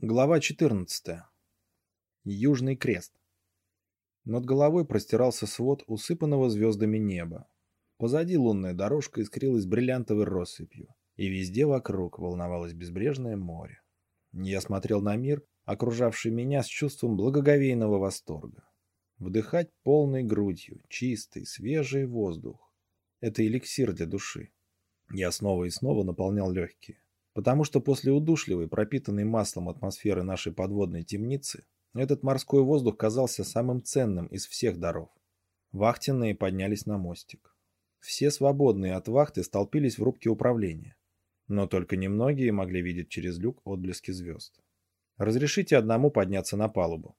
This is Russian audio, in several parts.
Глава 14. Южный крест. Над головой простирался свод усыпанного звездами неба. Позади лунная дорожка искрилась бриллиантовой россыпью, и везде вокруг волновалось безбрежное море. Я смотрел на мир, окружавший меня с чувством благоговейного восторга. Вдыхать полной грудью чистый, свежий воздух — это эликсир для души. Я снова и снова наполнял легкие. Потому что после удушливой, пропитанной маслом атмосферы нашей подводной темницы, этот морской воздух казался самым ценным из всех даров. Вахтенные поднялись на мостик. Все свободные от вахты столпились в рубке управления. Но только немногие могли видеть через люк отблески звезд. Разрешите одному подняться на палубу.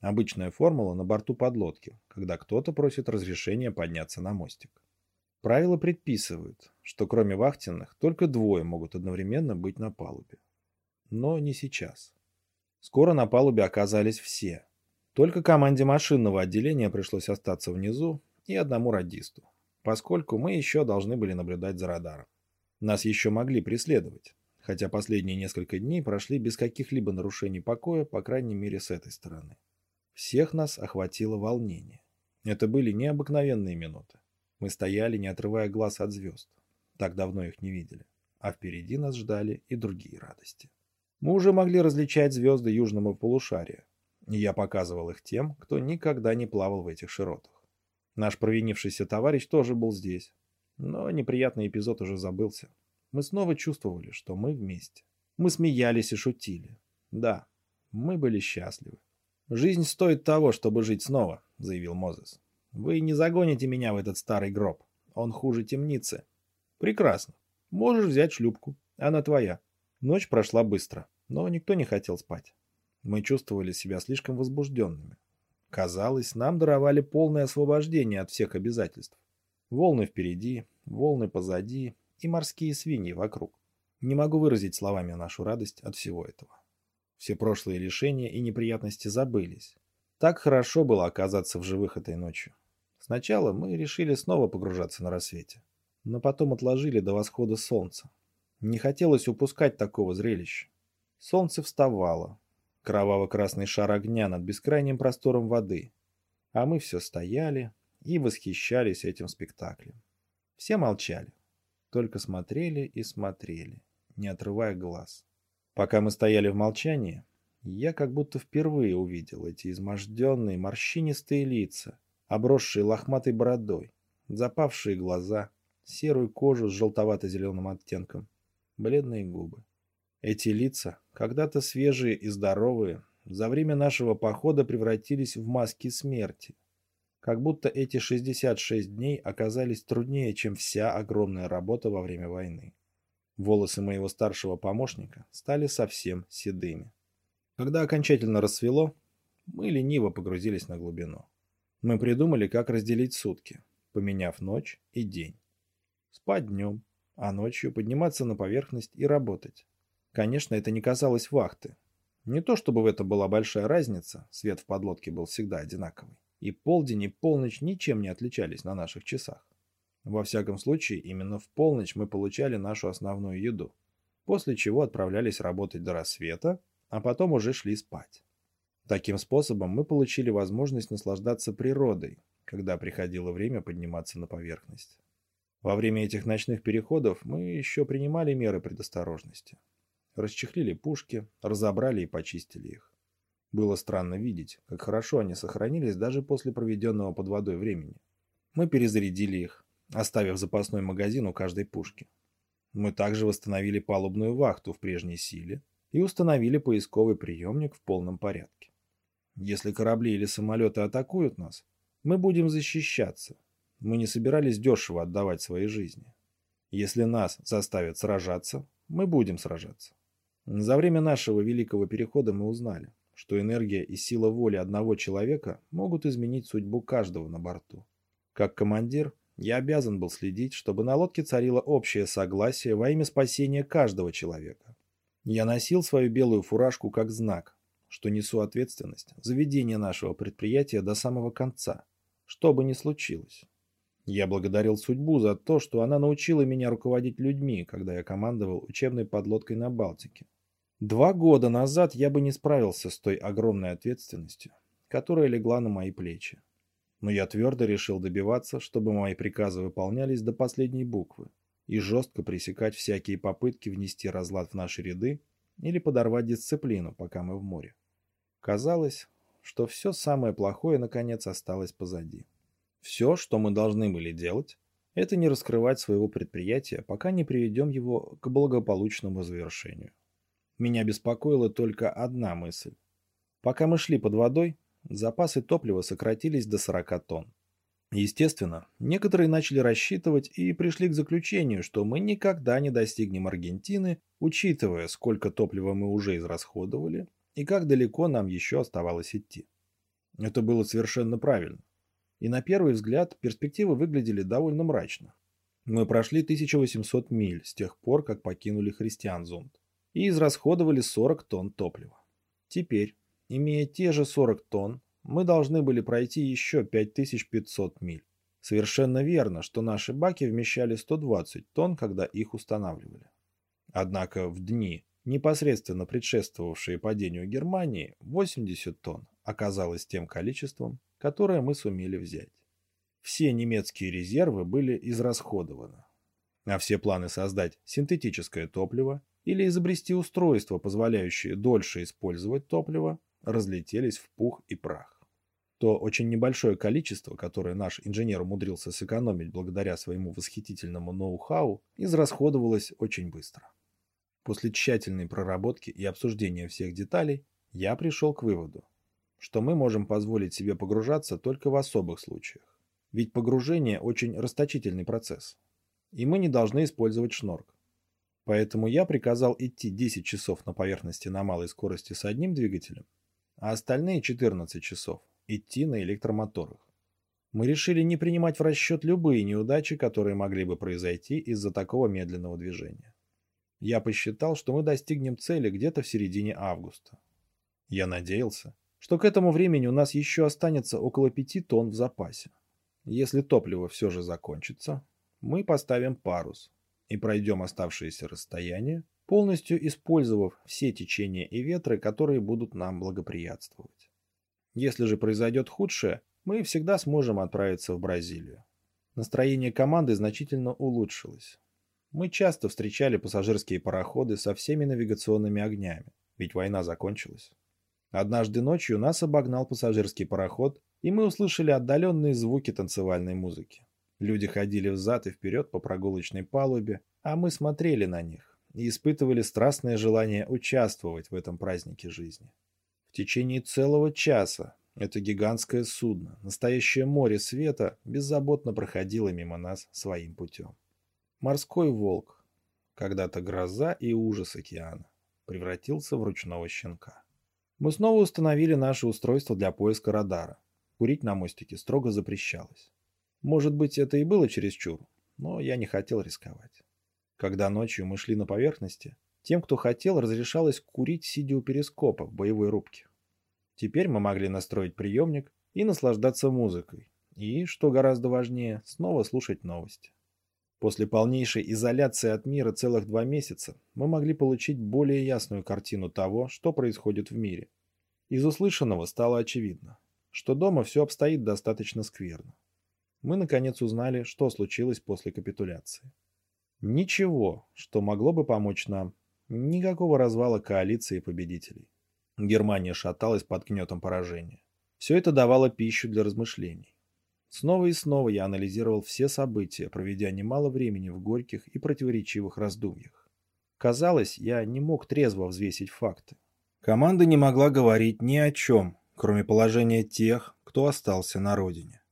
Обычная формула на борту подлодки, когда кто-то просит разрешения подняться на мостик. Правила предписывают, что кроме вахтенных только двое могут одновременно быть на палубе. Но не сейчас. Скоро на палубе оказались все. Только команде машинного отделения пришлось остаться внизу и одному радисту, поскольку мы еще должны были наблюдать за радаром. Нас еще могли преследовать, хотя последние несколько дней прошли без каких-либо нарушений покоя, по крайней мере с этой стороны. Всех нас охватило волнение. Это были необыкновенные минуты. Мы стояли, не отрывая глаз от звезд. Так давно их не видели. А впереди нас ждали и другие радости. Мы уже могли различать звезды южного полушария. И я показывал их тем, кто никогда не плавал в этих широтах. Наш провинившийся товарищ тоже был здесь. Но неприятный эпизод уже забылся. Мы снова чувствовали, что мы вместе. Мы смеялись и шутили. Да, мы были счастливы. «Жизнь стоит того, чтобы жить снова», — заявил Мозес. Вы не загоните меня в этот старый гроб. Он хуже темницы. Прекрасно. Можешь взять шлюпку. Она твоя. Ночь прошла быстро, но никто не хотел спать. Мы чувствовали себя слишком возбужденными. Казалось, нам даровали полное освобождение от всех обязательств. Волны впереди, волны позади и морские свиньи вокруг. Не могу выразить словами нашу радость от всего этого. Все прошлые лишения и неприятности забылись. Так хорошо было оказаться в живых этой ночью. Сначала мы решили снова погружаться на рассвете, но потом отложили до восхода солнца. Не хотелось упускать такого зрелища. Солнце вставало, кроваво-красный шар огня над бескрайним простором воды, а мы все стояли и восхищались этим спектаклем. Все молчали, только смотрели и смотрели, не отрывая глаз. Пока мы стояли в молчании, я как будто впервые увидел эти изможденные морщинистые лица, обросшие лохматой бородой, запавшие глаза, серую кожу с желтовато-зеленым оттенком, бледные губы. Эти лица, когда-то свежие и здоровые, за время нашего похода превратились в маски смерти. Как будто эти 66 дней оказались труднее, чем вся огромная работа во время войны. Волосы моего старшего помощника стали совсем седыми. Когда окончательно рассвело, мы лениво погрузились на глубину. Мы придумали, как разделить сутки, поменяв ночь и день. Спать днем, а ночью подниматься на поверхность и работать. Конечно, это не касалось вахты. Не то чтобы в этом была большая разница, свет в подлодке был всегда одинаковый. И полдень, и полночь ничем не отличались на наших часах. Во всяком случае, именно в полночь мы получали нашу основную еду, после чего отправлялись работать до рассвета а потом уже шли спать. Таким способом мы получили возможность наслаждаться природой, когда приходило время подниматься на поверхность. Во время этих ночных переходов мы еще принимали меры предосторожности. Расчехлили пушки, разобрали и почистили их. Было странно видеть, как хорошо они сохранились даже после проведенного под водой времени. Мы перезарядили их, оставив запасной магазин у каждой пушки. Мы также восстановили палубную вахту в прежней силе и установили поисковый приемник в полном порядке. Если корабли или самолеты атакуют нас, мы будем защищаться. Мы не собирались дешево отдавать свои жизни. Если нас заставят сражаться, мы будем сражаться. За время нашего великого перехода мы узнали, что энергия и сила воли одного человека могут изменить судьбу каждого на борту. Как командир, я обязан был следить, чтобы на лодке царило общее согласие во имя спасения каждого человека. Я носил свою белую фуражку как знак, что несу ответственность за ведение нашего предприятия до самого конца, что бы ни случилось. Я благодарил судьбу за то, что она научила меня руководить людьми, когда я командовал учебной подлодкой на Балтике. Два года назад я бы не справился с той огромной ответственностью, которая легла на мои плечи. Но я твердо решил добиваться, чтобы мои приказы выполнялись до последней буквы и жестко пресекать всякие попытки внести разлад в наши ряды или подорвать дисциплину, пока мы в море. Казалось, что все самое плохое наконец осталось позади. Все, что мы должны были делать, это не раскрывать своего предприятия, пока не приведем его к благополучному завершению. Меня беспокоила только одна мысль. Пока мы шли под водой, запасы топлива сократились до 40 тонн. Естественно, некоторые начали рассчитывать и пришли к заключению, что мы никогда не достигнем Аргентины, учитывая, сколько топлива мы уже израсходовали и как далеко нам еще оставалось идти. Это было совершенно правильно. И на первый взгляд перспективы выглядели довольно мрачно. Мы прошли 1800 миль с тех пор, как покинули Христианзунд, и израсходовали 40 тонн топлива. Теперь, имея те же 40 тонн, мы должны были пройти еще 5500 миль. Совершенно верно, что наши баки вмещали 120 тонн, когда их устанавливали. Однако в дни, непосредственно предшествовавшие падению Германии, 80 тонн оказалось тем количеством, которое мы сумели взять. Все немецкие резервы были израсходованы, а все планы создать синтетическое топливо или изобрести устройство, позволяющее дольше использовать топливо, разлетелись в пух и прах то очень небольшое количество, которое наш инженер умудрился сэкономить благодаря своему восхитительному ноу-хау, израсходовалось очень быстро. После тщательной проработки и обсуждения всех деталей, я пришел к выводу, что мы можем позволить себе погружаться только в особых случаях. Ведь погружение очень расточительный процесс, и мы не должны использовать шнорк. Поэтому я приказал идти 10 часов на поверхности на малой скорости с одним двигателем, а остальные 14 часов идти на электромоторах. Мы решили не принимать в расчет любые неудачи, которые могли бы произойти из-за такого медленного движения. Я посчитал, что мы достигнем цели где-то в середине августа. Я надеялся, что к этому времени у нас еще останется около 5 тонн в запасе. Если топливо все же закончится, мы поставим парус и пройдем оставшееся расстояние, полностью использовав все течения и ветры, которые будут нам благоприятствовать. Если же произойдет худшее, мы всегда сможем отправиться в Бразилию. Настроение команды значительно улучшилось. Мы часто встречали пассажирские пароходы со всеми навигационными огнями, ведь война закончилась. Однажды ночью нас обогнал пассажирский пароход, и мы услышали отдаленные звуки танцевальной музыки. Люди ходили взад и вперед по прогулочной палубе, а мы смотрели на них и испытывали страстное желание участвовать в этом празднике жизни. Течение целого часа это гигантское судно, настоящее море света, беззаботно проходило мимо нас своим путем. Морской волк, когда-то гроза и ужас океана, превратился в ручного щенка. Мы снова установили наше устройство для поиска радара. Курить на мостике строго запрещалось. Может быть, это и было чересчур, но я не хотел рисковать. Когда ночью мы шли на поверхности, тем, кто хотел, разрешалось курить, сидя у перископа в боевой рубке. Теперь мы могли настроить приемник и наслаждаться музыкой. И, что гораздо важнее, снова слушать новости. После полнейшей изоляции от мира целых два месяца мы могли получить более ясную картину того, что происходит в мире. Из услышанного стало очевидно, что дома все обстоит достаточно скверно. Мы наконец узнали, что случилось после капитуляции. Ничего, что могло бы помочь нам, Никакого развала коалиции победителей. Германия шаталась под гнетом поражения. Все это давало пищу для размышлений. Снова и снова я анализировал все события, проведя немало времени в горьких и противоречивых раздумьях. Казалось, я не мог трезво взвесить факты. Команда не могла говорить ни о чем, кроме положения тех, кто остался на родине.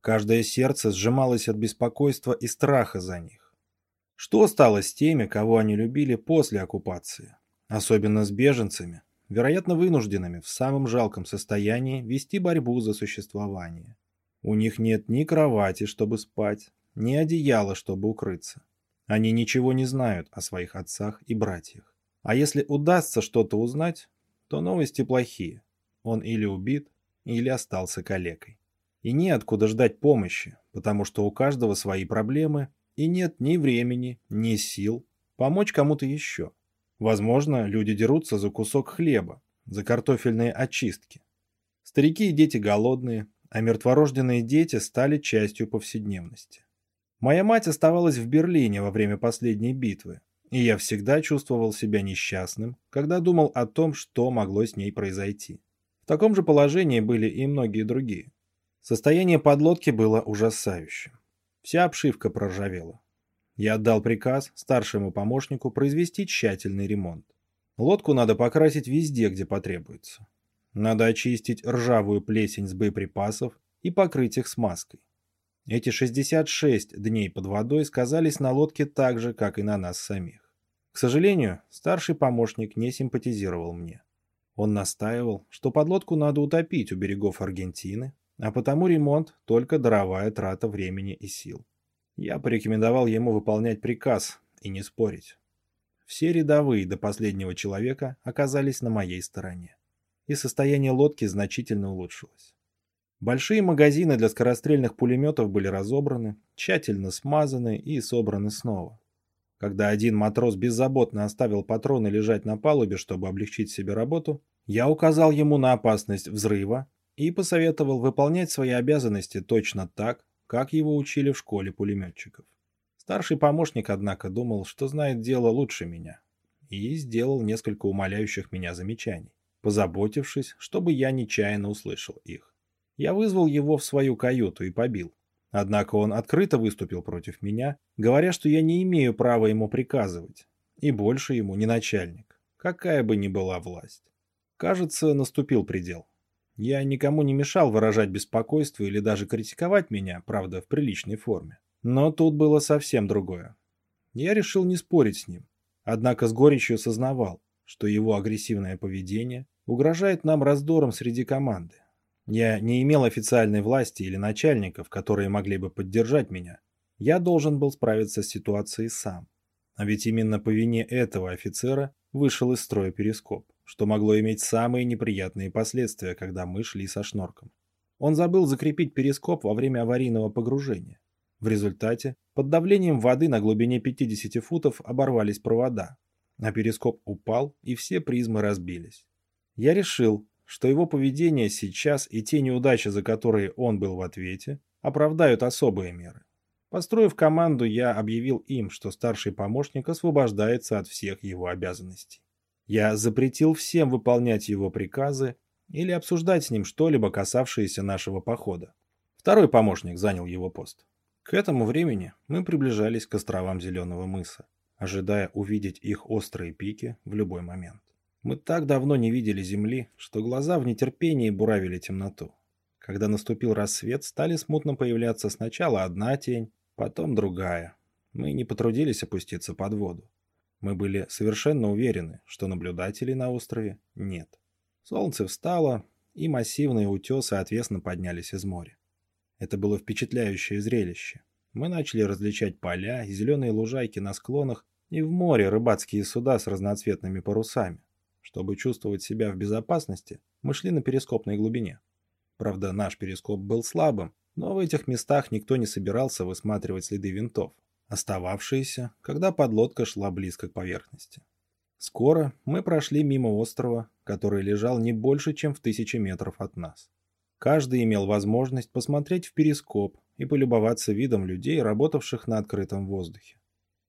Каждое сердце сжималось от беспокойства и страха за них. Что стало с теми, кого они любили после оккупации? Особенно с беженцами, вероятно вынужденными в самом жалком состоянии вести борьбу за существование. У них нет ни кровати, чтобы спать, ни одеяла, чтобы укрыться. Они ничего не знают о своих отцах и братьях. А если удастся что-то узнать, то новости плохие. Он или убит, или остался калекой. И неоткуда ждать помощи, потому что у каждого свои проблемы и нет ни времени, ни сил помочь кому-то еще. Возможно, люди дерутся за кусок хлеба, за картофельные очистки. Старики и дети голодные, а мертворожденные дети стали частью повседневности. Моя мать оставалась в Берлине во время последней битвы, и я всегда чувствовал себя несчастным, когда думал о том, что могло с ней произойти. В таком же положении были и многие другие. Состояние подлодки было ужасающим. Вся обшивка проржавела. Я отдал приказ старшему помощнику произвести тщательный ремонт. Лодку надо покрасить везде, где потребуется. Надо очистить ржавую плесень с боеприпасов и покрыть их смазкой. Эти 66 дней под водой сказались на лодке так же, как и на нас самих. К сожалению, старший помощник не симпатизировал мне. Он настаивал, что подлодку надо утопить у берегов Аргентины, а потому ремонт – только даровая трата времени и сил. Я порекомендовал ему выполнять приказ и не спорить. Все рядовые до последнего человека оказались на моей стороне. И состояние лодки значительно улучшилось. Большие магазины для скорострельных пулеметов были разобраны, тщательно смазаны и собраны снова. Когда один матрос беззаботно оставил патроны лежать на палубе, чтобы облегчить себе работу, я указал ему на опасность взрыва и посоветовал выполнять свои обязанности точно так, как его учили в школе пулеметчиков. Старший помощник, однако, думал, что знает дело лучше меня, и сделал несколько умоляющих меня замечаний, позаботившись, чтобы я нечаянно услышал их. Я вызвал его в свою каюту и побил. Однако он открыто выступил против меня, говоря, что я не имею права ему приказывать, и больше ему не начальник, какая бы ни была власть. Кажется, наступил предел. Я никому не мешал выражать беспокойство или даже критиковать меня, правда, в приличной форме. Но тут было совсем другое. Я решил не спорить с ним, однако с горечью сознавал, что его агрессивное поведение угрожает нам раздором среди команды. Я не имел официальной власти или начальников, которые могли бы поддержать меня. Я должен был справиться с ситуацией сам. А ведь именно по вине этого офицера вышел из строя перископ что могло иметь самые неприятные последствия, когда мы шли со шнорком. Он забыл закрепить перископ во время аварийного погружения. В результате, под давлением воды на глубине 50 футов оборвались провода, а перископ упал и все призмы разбились. Я решил, что его поведение сейчас и те неудачи, за которые он был в ответе, оправдают особые меры. Построив команду, я объявил им, что старший помощник освобождается от всех его обязанностей. Я запретил всем выполнять его приказы или обсуждать с ним что-либо, касавшееся нашего похода. Второй помощник занял его пост. К этому времени мы приближались к островам Зеленого мыса, ожидая увидеть их острые пики в любой момент. Мы так давно не видели земли, что глаза в нетерпении буравили темноту. Когда наступил рассвет, стали смутно появляться сначала одна тень, потом другая. Мы не потрудились опуститься под воду. Мы были совершенно уверены, что наблюдателей на острове нет. Солнце встало, и массивные утесы отвесно поднялись из моря. Это было впечатляющее зрелище. Мы начали различать поля и зеленые лужайки на склонах и в море рыбацкие суда с разноцветными парусами. Чтобы чувствовать себя в безопасности, мы шли на перископной глубине. Правда, наш перископ был слабым, но в этих местах никто не собирался высматривать следы винтов остававшиеся, когда подлодка шла близко к поверхности. Скоро мы прошли мимо острова, который лежал не больше, чем в тысячи метров от нас. Каждый имел возможность посмотреть в перископ и полюбоваться видом людей, работавших на открытом воздухе.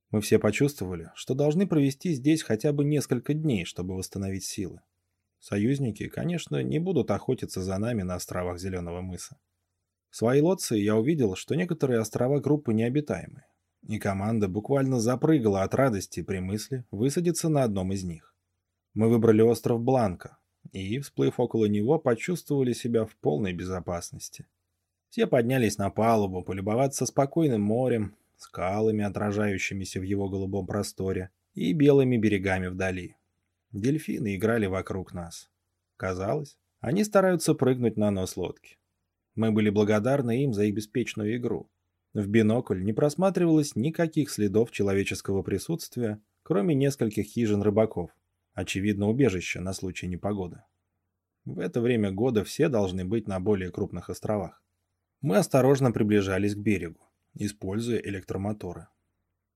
Мы все почувствовали, что должны провести здесь хотя бы несколько дней, чтобы восстановить силы. Союзники, конечно, не будут охотиться за нами на островах Зеленого мыса. В своей лодце я увидел, что некоторые острова группы необитаемые и команда буквально запрыгала от радости при мысли высадиться на одном из них. Мы выбрали остров Бланка и, всплыв около него, почувствовали себя в полной безопасности. Все поднялись на палубу полюбоваться спокойным морем, скалами, отражающимися в его голубом просторе, и белыми берегами вдали. Дельфины играли вокруг нас. Казалось, они стараются прыгнуть на нос лодки. Мы были благодарны им за их беспечную игру. В бинокль не просматривалось никаких следов человеческого присутствия, кроме нескольких хижин рыбаков, очевидно убежище на случай непогоды. В это время года все должны быть на более крупных островах. Мы осторожно приближались к берегу, используя электромоторы.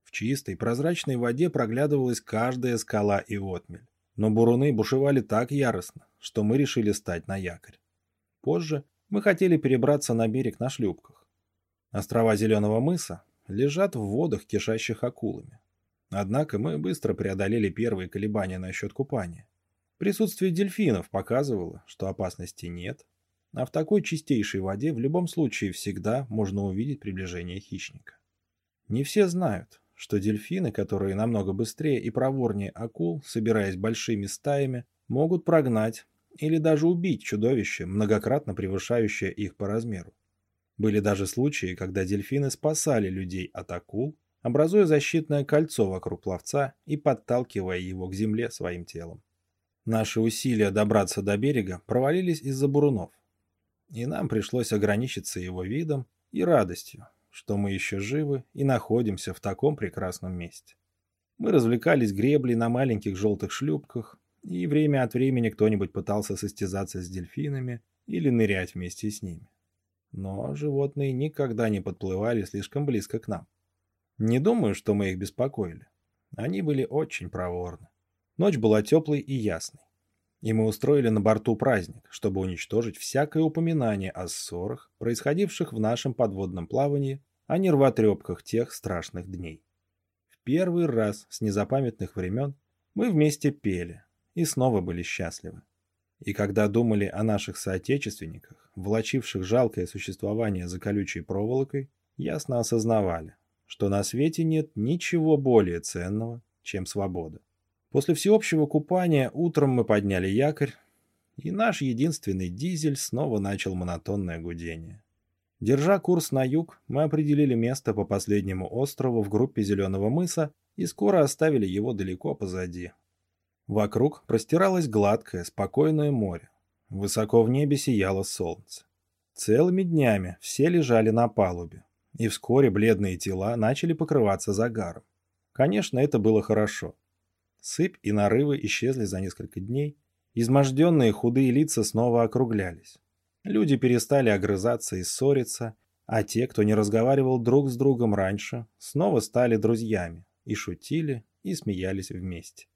В чистой, прозрачной воде проглядывалась каждая скала и отмель. Но буруны бушевали так яростно, что мы решили стать на якорь. Позже мы хотели перебраться на берег на шлюпках. Острова Зеленого мыса лежат в водах, кишащих акулами. Однако мы быстро преодолели первые колебания насчет купания. Присутствие дельфинов показывало, что опасности нет, а в такой чистейшей воде в любом случае всегда можно увидеть приближение хищника. Не все знают, что дельфины, которые намного быстрее и проворнее акул, собираясь большими стаями, могут прогнать или даже убить чудовище, многократно превышающее их по размеру. Были даже случаи, когда дельфины спасали людей от акул, образуя защитное кольцо вокруг пловца и подталкивая его к земле своим телом. Наши усилия добраться до берега провалились из-за бурунов, и нам пришлось ограничиться его видом и радостью, что мы еще живы и находимся в таком прекрасном месте. Мы развлекались греблей на маленьких желтых шлюпках, и время от времени кто-нибудь пытался состязаться с дельфинами или нырять вместе с ними. Но животные никогда не подплывали слишком близко к нам. Не думаю, что мы их беспокоили. Они были очень проворны. Ночь была теплой и ясной. И мы устроили на борту праздник, чтобы уничтожить всякое упоминание о ссорах, происходивших в нашем подводном плавании, а не рвотрепках тех страшных дней. В первый раз с незапамятных времен мы вместе пели и снова были счастливы. И когда думали о наших соотечественниках, влачивших жалкое существование за колючей проволокой, ясно осознавали, что на свете нет ничего более ценного, чем свобода. После всеобщего купания утром мы подняли якорь, и наш единственный дизель снова начал монотонное гудение. Держа курс на юг, мы определили место по последнему острову в группе Зеленого мыса и скоро оставили его далеко позади. Вокруг простиралось гладкое, спокойное море. Высоко в небе сияло солнце. Целыми днями все лежали на палубе, и вскоре бледные тела начали покрываться загаром. Конечно, это было хорошо. Сыпь и нарывы исчезли за несколько дней. Изможденные худые лица снова округлялись. Люди перестали огрызаться и ссориться, а те, кто не разговаривал друг с другом раньше, снова стали друзьями и шутили, и смеялись вместе.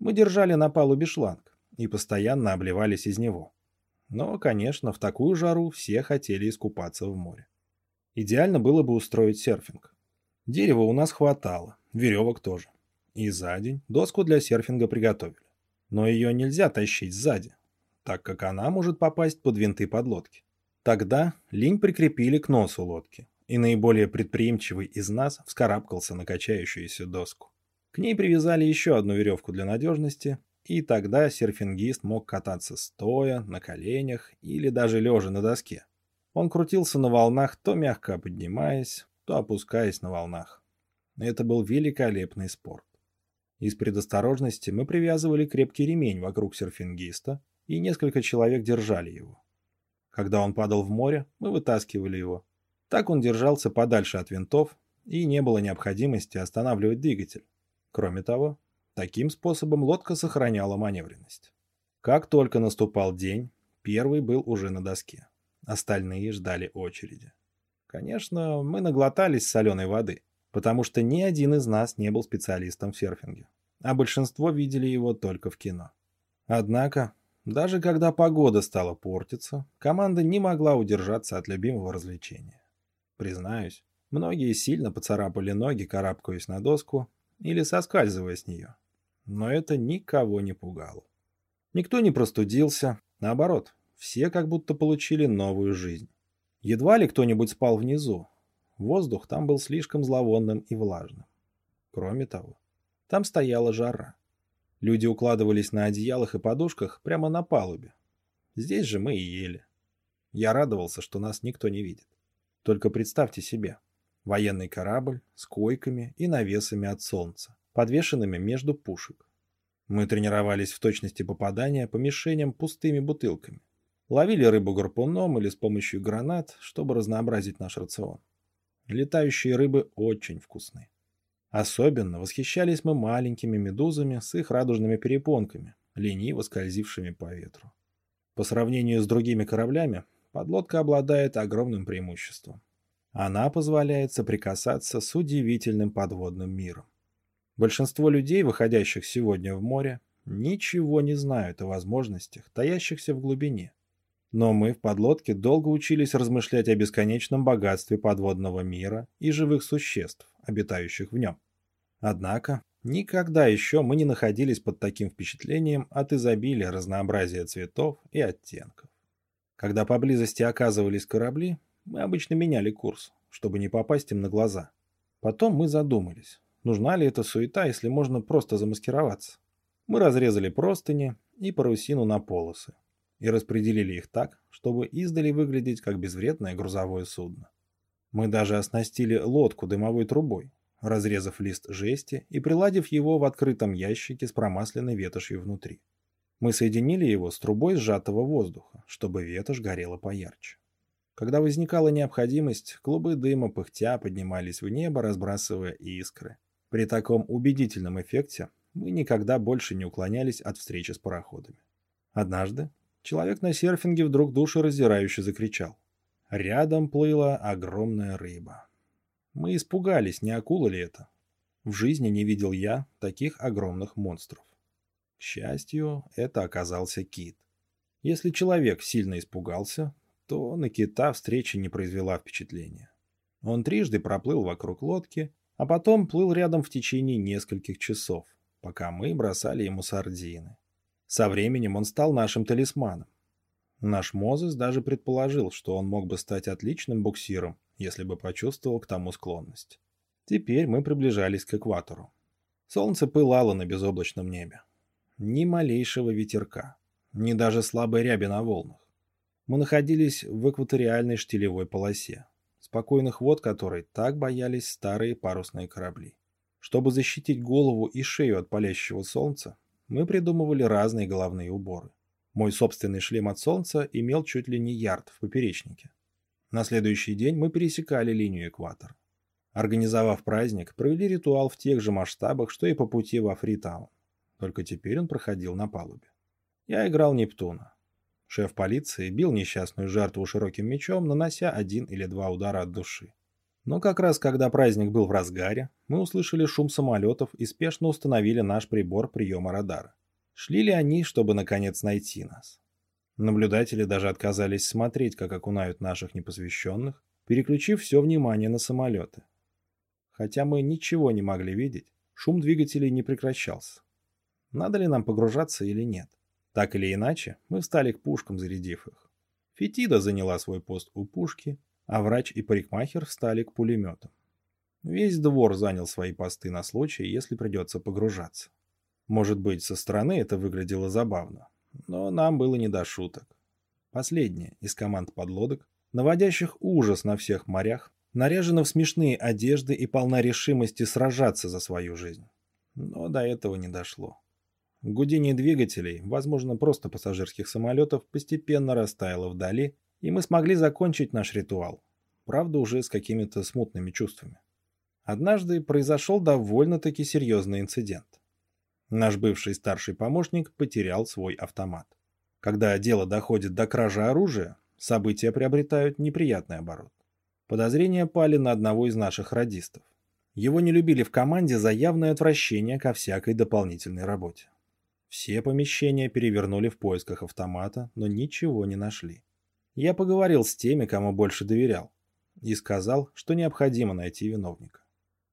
Мы держали на палубе шланг и постоянно обливались из него. Но, конечно, в такую жару все хотели искупаться в море. Идеально было бы устроить серфинг. Дерева у нас хватало, веревок тоже. И за день доску для серфинга приготовили. Но ее нельзя тащить сзади, так как она может попасть под винты подлодки. Тогда линь прикрепили к носу лодки, и наиболее предприимчивый из нас вскарабкался на качающуюся доску. К ней привязали еще одну веревку для надежности, и тогда серфингист мог кататься стоя, на коленях или даже лежа на доске. Он крутился на волнах, то мягко поднимаясь, то опускаясь на волнах. Это был великолепный спорт. Из предосторожности мы привязывали крепкий ремень вокруг серфингиста, и несколько человек держали его. Когда он падал в море, мы вытаскивали его. Так он держался подальше от винтов, и не было необходимости останавливать двигатель. Кроме того, таким способом лодка сохраняла маневренность. Как только наступал день, первый был уже на доске. Остальные ждали очереди. Конечно, мы наглотались соленой воды, потому что ни один из нас не был специалистом в серфинге, а большинство видели его только в кино. Однако, даже когда погода стала портиться, команда не могла удержаться от любимого развлечения. Признаюсь, многие сильно поцарапали ноги, карабкаясь на доску или соскальзывая с нее. Но это никого не пугало. Никто не простудился, наоборот, все как будто получили новую жизнь. Едва ли кто-нибудь спал внизу, Воздух там был слишком зловонным и влажным. Кроме того, там стояла жара. Люди укладывались на одеялах и подушках прямо на палубе. Здесь же мы и ели. Я радовался, что нас никто не видит. Только представьте себе. Военный корабль с койками и навесами от солнца, подвешенными между пушек. Мы тренировались в точности попадания по мишеням пустыми бутылками. Ловили рыбу гарпуном или с помощью гранат, чтобы разнообразить наш рацион. Летающие рыбы очень вкусны. Особенно восхищались мы маленькими медузами с их радужными перепонками, лениво скользившими по ветру. По сравнению с другими кораблями, подлодка обладает огромным преимуществом. Она позволяет соприкасаться с удивительным подводным миром. Большинство людей, выходящих сегодня в море, ничего не знают о возможностях, таящихся в глубине. Но мы в подлодке долго учились размышлять о бесконечном богатстве подводного мира и живых существ, обитающих в нем. Однако, никогда еще мы не находились под таким впечатлением от изобилия разнообразия цветов и оттенков. Когда поблизости оказывались корабли, мы обычно меняли курс, чтобы не попасть им на глаза. Потом мы задумались, нужна ли эта суета, если можно просто замаскироваться. Мы разрезали простыни и парусину на полосы и распределили их так, чтобы издали выглядеть как безвредное грузовое судно. Мы даже оснастили лодку дымовой трубой, разрезав лист жести и приладив его в открытом ящике с промасленной ветошью внутри. Мы соединили его с трубой сжатого воздуха, чтобы ветошь горела поярче. Когда возникала необходимость, клубы дыма пыхтя поднимались в небо, разбрасывая искры. При таком убедительном эффекте мы никогда больше не уклонялись от встречи с пароходами. Однажды человек на серфинге вдруг душераздирающе закричал. Рядом плыла огромная рыба. Мы испугались, не акула ли это. В жизни не видел я таких огромных монстров. К счастью, это оказался кит. Если человек сильно испугался, то на кита встреча не произвела впечатления. Он трижды проплыл вокруг лодки, а потом плыл рядом в течение нескольких часов, пока мы бросали ему сардины. Со временем он стал нашим талисманом. Наш Мозес даже предположил, что он мог бы стать отличным буксиром, если бы почувствовал к тому склонность. Теперь мы приближались к экватору. Солнце пылало на безоблачном небе. Ни малейшего ветерка, ни даже слабой ряби на волнах. Мы находились в экваториальной штилевой полосе, спокойных вод которой так боялись старые парусные корабли. Чтобы защитить голову и шею от палящего солнца, мы придумывали разные головные уборы. Мой собственный шлем от солнца имел чуть ли не ярд в поперечнике. На следующий день мы пересекали линию экватора. Организовав праздник, провели ритуал в тех же масштабах, что и по пути во Фритаун только теперь он проходил на палубе. Я играл Нептуна. Шеф полиции бил несчастную жертву широким мечом, нанося один или два удара от души. Но как раз когда праздник был в разгаре, мы услышали шум самолетов и спешно установили наш прибор приема радара. Шли ли они, чтобы наконец найти нас? Наблюдатели даже отказались смотреть, как окунают наших непосвященных, переключив все внимание на самолеты. Хотя мы ничего не могли видеть, шум двигателей не прекращался надо ли нам погружаться или нет. Так или иначе, мы встали к пушкам, зарядив их. Фетида заняла свой пост у пушки, а врач и парикмахер встали к пулеметам. Весь двор занял свои посты на случай, если придется погружаться. Может быть, со стороны это выглядело забавно, но нам было не до шуток. Последняя из команд подлодок, наводящих ужас на всех морях, наряжена в смешные одежды и полна решимости сражаться за свою жизнь. Но до этого не дошло. Гудение двигателей, возможно, просто пассажирских самолетов, постепенно растаяло вдали, и мы смогли закончить наш ритуал. Правда, уже с какими-то смутными чувствами. Однажды произошел довольно-таки серьезный инцидент. Наш бывший старший помощник потерял свой автомат. Когда дело доходит до кражи оружия, события приобретают неприятный оборот. Подозрения пали на одного из наших радистов. Его не любили в команде за явное отвращение ко всякой дополнительной работе. Все помещения перевернули в поисках автомата, но ничего не нашли. Я поговорил с теми, кому больше доверял, и сказал, что необходимо найти виновника.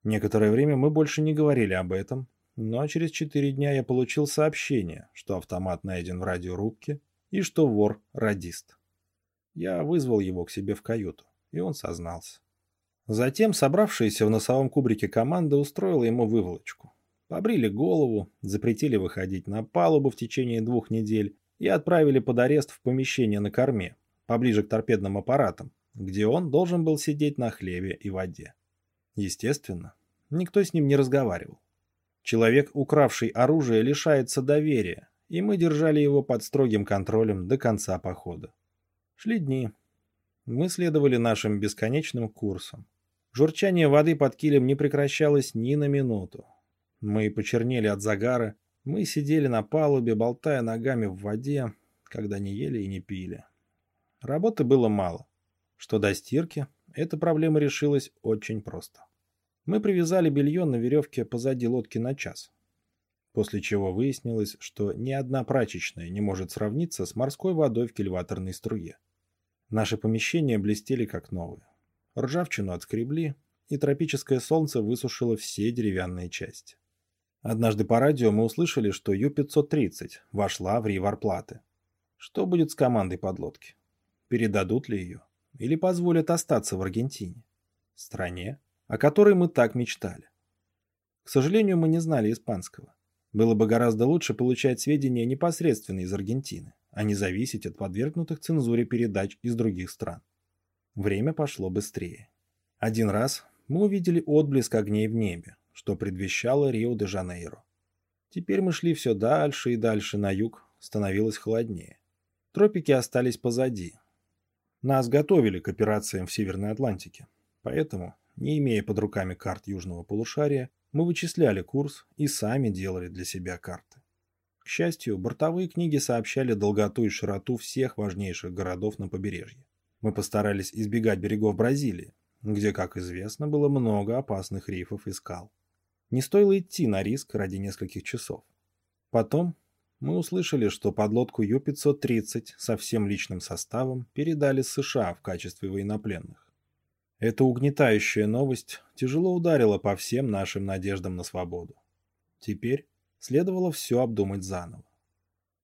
Некоторое время мы больше не говорили об этом, но через четыре дня я получил сообщение, что автомат найден в радиорубке и что вор – радист. Я вызвал его к себе в каюту, и он сознался. Затем собравшаяся в носовом кубрике команда устроила ему выволочку. Побрили голову, запретили выходить на палубу в течение двух недель и отправили под арест в помещение на корме, поближе к торпедным аппаратам, где он должен был сидеть на хлебе и воде. Естественно, никто с ним не разговаривал. Человек, укравший оружие, лишается доверия, и мы держали его под строгим контролем до конца похода. Шли дни. Мы следовали нашим бесконечным курсам. Журчание воды под килем не прекращалось ни на минуту. Мы почернели от загара, мы сидели на палубе, болтая ногами в воде, когда не ели и не пили. Работы было мало. Что до стирки, эта проблема решилась очень просто. Мы привязали белье на веревке позади лодки на час, после чего выяснилось, что ни одна прачечная не может сравниться с морской водой в кильваторной струе. Наши помещения блестели как новые. Ржавчину отскребли, и тропическое солнце высушило все деревянные части. Однажды по радио мы услышали, что Ю-530 вошла в Риварплаты. Что будет с командой подлодки? Передадут ли ее? Или позволят остаться в Аргентине? Стране, о которой мы так мечтали. К сожалению, мы не знали испанского. Было бы гораздо лучше получать сведения непосредственно из Аргентины, а не зависеть от подвергнутых цензуре передач из других стран. Время пошло быстрее. Один раз мы увидели отблеск огней в небе, что предвещало Рио-де-Жанейро. Теперь мы шли все дальше и дальше на юг, становилось холоднее. Тропики остались позади. Нас готовили к операциям в Северной Атлантике, поэтому, не имея под руками карт Южного полушария, мы вычисляли курс и сами делали для себя карты. К счастью, бортовые книги сообщали долготу и широту всех важнейших городов на побережье. Мы постарались избегать берегов Бразилии, где, как известно, было много опасных рифов и скал. Не стоило идти на риск ради нескольких часов. Потом мы услышали, что подлодку Ю-530 со всем личным составом передали США в качестве военнопленных. Эта угнетающая новость тяжело ударила по всем нашим надеждам на свободу. Теперь следовало все обдумать заново.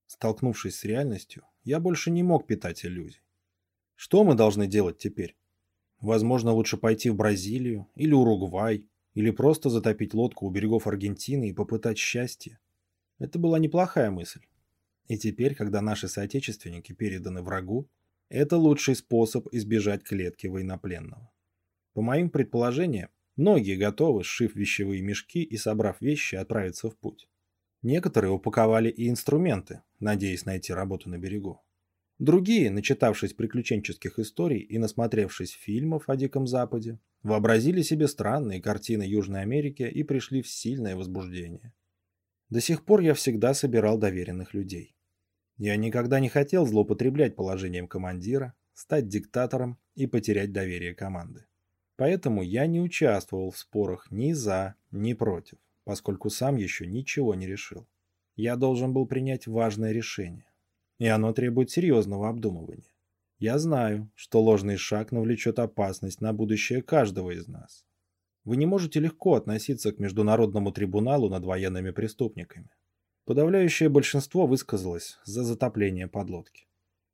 Столкнувшись с реальностью, я больше не мог питать иллюзий. Что мы должны делать теперь? Возможно, лучше пойти в Бразилию или Уругвай, или просто затопить лодку у берегов Аргентины и попытать счастье. Это была неплохая мысль. И теперь, когда наши соотечественники переданы врагу, это лучший способ избежать клетки военнопленного. По моим предположениям, многие готовы, сшив вещевые мешки и собрав вещи, отправиться в путь. Некоторые упаковали и инструменты, надеясь найти работу на берегу. Другие, начитавшись приключенческих историй и насмотревшись фильмов о Диком Западе, вообразили себе странные картины Южной Америки и пришли в сильное возбуждение. До сих пор я всегда собирал доверенных людей. Я никогда не хотел злоупотреблять положением командира, стать диктатором и потерять доверие команды. Поэтому я не участвовал в спорах ни за, ни против, поскольку сам еще ничего не решил. Я должен был принять важное решение и оно требует серьезного обдумывания. Я знаю, что ложный шаг навлечет опасность на будущее каждого из нас. Вы не можете легко относиться к Международному трибуналу над военными преступниками. Подавляющее большинство высказалось за затопление подлодки.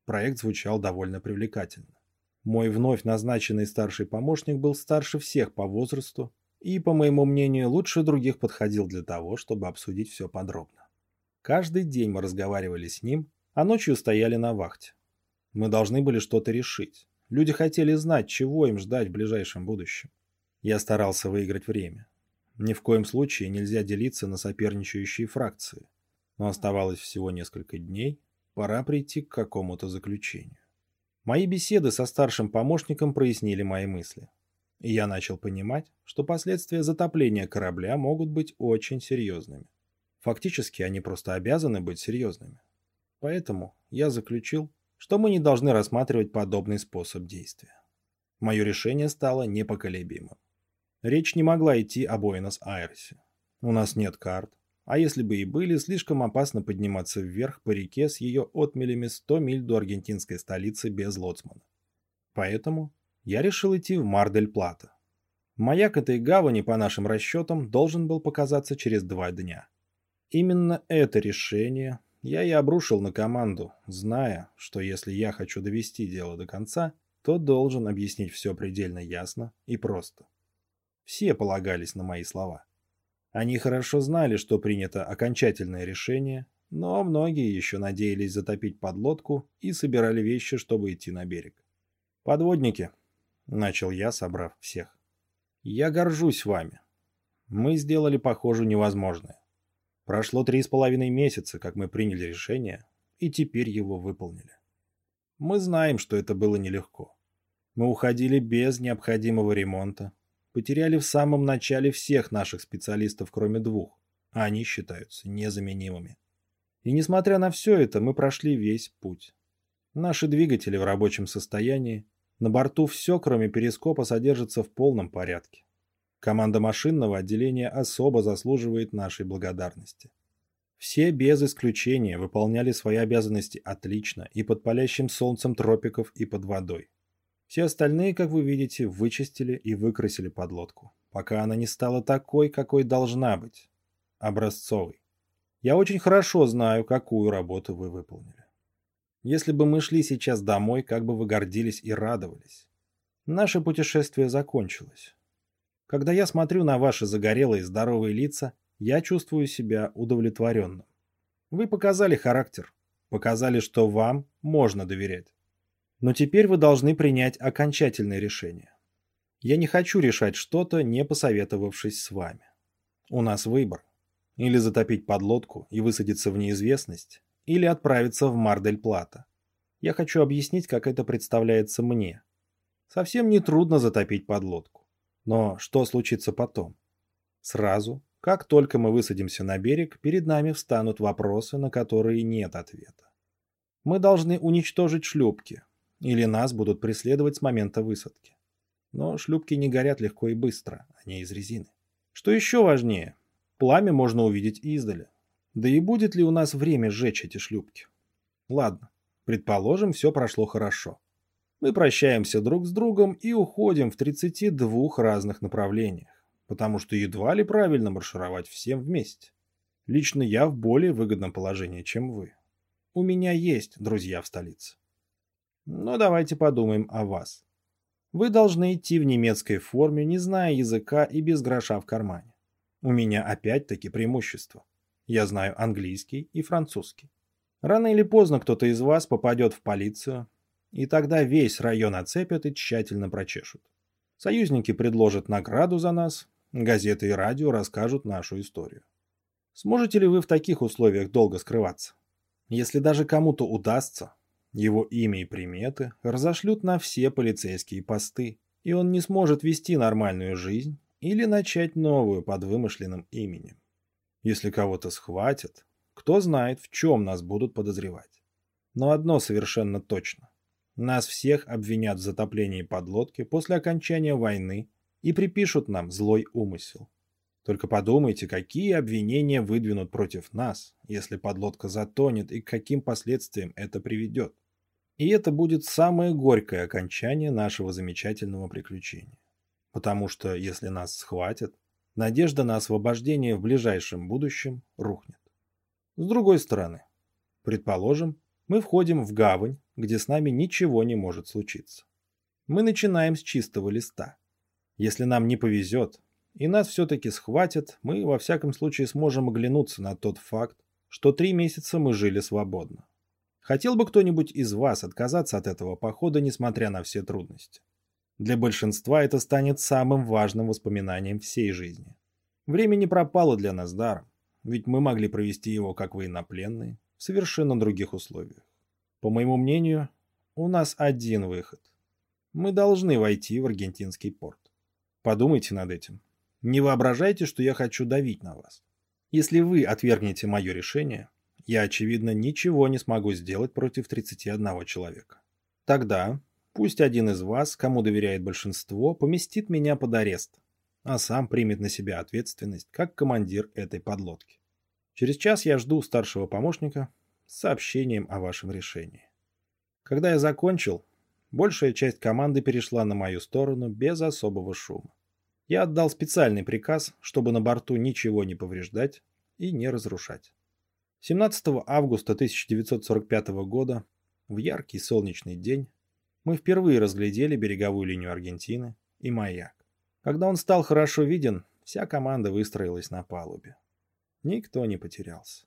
Проект звучал довольно привлекательно. Мой вновь назначенный старший помощник был старше всех по возрасту и, по моему мнению, лучше других подходил для того, чтобы обсудить все подробно. Каждый день мы разговаривали с ним а ночью стояли на вахте. Мы должны были что-то решить. Люди хотели знать, чего им ждать в ближайшем будущем. Я старался выиграть время. Ни в коем случае нельзя делиться на соперничающие фракции. Но оставалось всего несколько дней, пора прийти к какому-то заключению. Мои беседы со старшим помощником прояснили мои мысли. И я начал понимать, что последствия затопления корабля могут быть очень серьезными. Фактически они просто обязаны быть серьезными. Поэтому я заключил, что мы не должны рассматривать подобный способ действия. Мое решение стало непоколебимым. Речь не могла идти о Буэнос-Айресе. У нас нет карт, а если бы и были, слишком опасно подниматься вверх по реке с ее отмелями 100 миль до аргентинской столицы без лоцмана. Поэтому я решил идти в Мардель-Плата. Маяк этой гавани, по нашим расчетам, должен был показаться через два дня. Именно это решение я и обрушил на команду, зная, что если я хочу довести дело до конца, то должен объяснить все предельно ясно и просто. Все полагались на мои слова. Они хорошо знали, что принято окончательное решение, но многие еще надеялись затопить подлодку и собирали вещи, чтобы идти на берег. «Подводники», — начал я, собрав всех, — «я горжусь вами. Мы сделали, похоже, невозможное. Прошло три с половиной месяца, как мы приняли решение, и теперь его выполнили. Мы знаем, что это было нелегко. Мы уходили без необходимого ремонта, потеряли в самом начале всех наших специалистов, кроме двух, а они считаются незаменимыми. И несмотря на все это, мы прошли весь путь. Наши двигатели в рабочем состоянии, На борту все, кроме перископа, содержится в полном порядке. Команда машинного отделения особо заслуживает нашей благодарности. Все без исключения выполняли свои обязанности отлично и под палящим солнцем тропиков, и под водой. Все остальные, как вы видите, вычистили и выкрасили подлодку, пока она не стала такой, какой должна быть. Образцовой. Я очень хорошо знаю, какую работу вы выполнили. Если бы мы шли сейчас домой, как бы вы гордились и радовались. Наше путешествие закончилось. Когда я смотрю на ваши загорелые здоровые лица, я чувствую себя удовлетворенным. Вы показали характер, показали, что вам можно доверять. Но теперь вы должны принять окончательное решение. Я не хочу решать что-то, не посоветовавшись с вами. У нас выбор. Или затопить подлодку и высадиться в неизвестность, или отправиться в Мардель-Плата. Я хочу объяснить, как это представляется мне. Совсем не трудно затопить подлодку. Но что случится потом? Сразу, как только мы высадимся на берег, перед нами встанут вопросы, на которые нет ответа. Мы должны уничтожить шлюпки, или нас будут преследовать с момента высадки. Но шлюпки не горят легко и быстро, они из резины. Что еще важнее, пламя можно увидеть издали. Да и будет ли у нас время сжечь эти шлюпки? Ладно, предположим, все прошло хорошо. Мы прощаемся друг с другом и уходим в 32 разных направлениях, потому что едва ли правильно маршировать всем вместе. Лично я в более выгодном положении, чем вы. У меня есть друзья в столице. Но давайте подумаем о вас. Вы должны идти в немецкой форме, не зная языка и без гроша в кармане. У меня опять-таки преимущество. Я знаю английский и французский. Рано или поздно кто-то из вас попадет в полицию, и тогда весь район оцепят и тщательно прочешут. Союзники предложат награду за нас, газеты и радио расскажут нашу историю. Сможете ли вы в таких условиях долго скрываться? Если даже кому-то удастся, его имя и приметы разошлют на все полицейские посты, и он не сможет вести нормальную жизнь или начать новую под вымышленным именем. Если кого-то схватят, кто знает, в чем нас будут подозревать. Но одно совершенно точно. Нас всех обвинят в затоплении подлодки после окончания войны и припишут нам злой умысел. Только подумайте, какие обвинения выдвинут против нас, если подлодка затонет и к каким последствиям это приведет. И это будет самое горькое окончание нашего замечательного приключения. Потому что, если нас схватят, надежда на освобождение в ближайшем будущем рухнет. С другой стороны, предположим, мы входим в гавань, где с нами ничего не может случиться. Мы начинаем с чистого листа. Если нам не повезет, и нас все-таки схватят, мы во всяком случае сможем оглянуться на тот факт, что три месяца мы жили свободно. Хотел бы кто-нибудь из вас отказаться от этого похода, несмотря на все трудности? Для большинства это станет самым важным воспоминанием всей жизни. Время не пропало для нас даром, ведь мы могли провести его как военнопленные, в совершенно других условиях. По моему мнению, у нас один выход. Мы должны войти в аргентинский порт. Подумайте над этим. Не воображайте, что я хочу давить на вас. Если вы отвергнете мое решение, я, очевидно, ничего не смогу сделать против 31 человека. Тогда пусть один из вас, кому доверяет большинство, поместит меня под арест, а сам примет на себя ответственность как командир этой подлодки. Через час я жду старшего помощника с сообщением о вашем решении. Когда я закончил, большая часть команды перешла на мою сторону без особого шума. Я отдал специальный приказ, чтобы на борту ничего не повреждать и не разрушать. 17 августа 1945 года, в яркий солнечный день, мы впервые разглядели береговую линию Аргентины и маяк. Когда он стал хорошо виден, вся команда выстроилась на палубе. Никто не потерялся.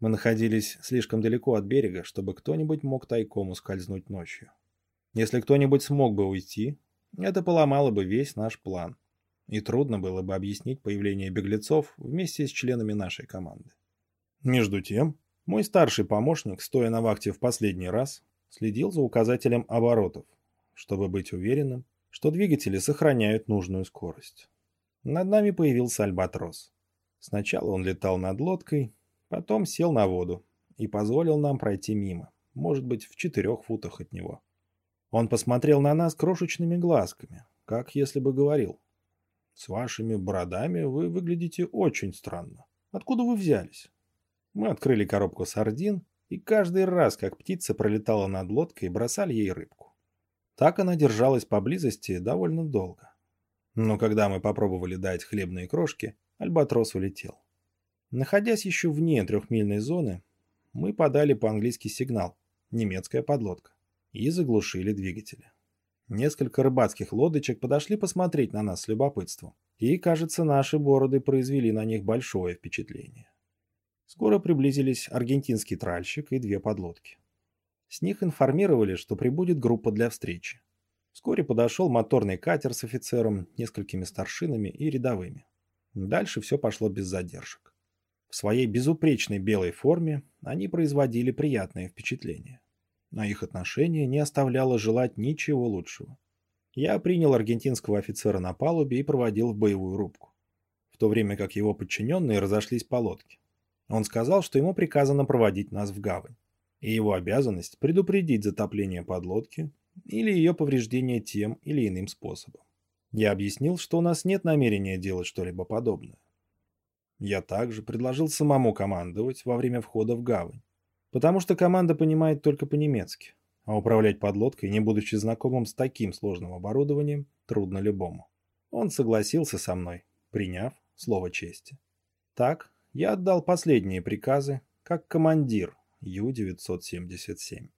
Мы находились слишком далеко от берега, чтобы кто-нибудь мог тайком ускользнуть ночью. Если кто-нибудь смог бы уйти, это поломало бы весь наш план, и трудно было бы объяснить появление беглецов вместе с членами нашей команды. Между тем, мой старший помощник, стоя на вахте в последний раз, следил за указателем оборотов, чтобы быть уверенным, что двигатели сохраняют нужную скорость. Над нами появился альбатрос. Сначала он летал над лодкой, Потом сел на воду и позволил нам пройти мимо, может быть, в четырех футах от него. Он посмотрел на нас крошечными глазками, как если бы говорил. «С вашими бородами вы выглядите очень странно. Откуда вы взялись?» Мы открыли коробку сардин, и каждый раз, как птица пролетала над лодкой, бросали ей рыбку. Так она держалась поблизости довольно долго. Но когда мы попробовали дать хлебные крошки, альбатрос улетел. Находясь еще вне трехмильной зоны, мы подали по-английски сигнал «немецкая подлодка» и заглушили двигатели. Несколько рыбацких лодочек подошли посмотреть на нас с любопытством, и, кажется, наши бороды произвели на них большое впечатление. Скоро приблизились аргентинский тральщик и две подлодки. С них информировали, что прибудет группа для встречи. Вскоре подошел моторный катер с офицером, несколькими старшинами и рядовыми. Дальше все пошло без задержек. В своей безупречной белой форме они производили приятное впечатление. Но их отношение не оставляло желать ничего лучшего. Я принял аргентинского офицера на палубе и проводил в боевую рубку, в то время как его подчиненные разошлись по лодке. Он сказал, что ему приказано проводить нас в гавань, и его обязанность предупредить затопление подлодки или ее повреждение тем или иным способом. Я объяснил, что у нас нет намерения делать что-либо подобное. Я также предложил самому командовать во время входа в гавань, потому что команда понимает только по-немецки, а управлять подлодкой, не будучи знакомым с таким сложным оборудованием, трудно любому. Он согласился со мной, приняв слово чести. Так, я отдал последние приказы как командир Ю-977.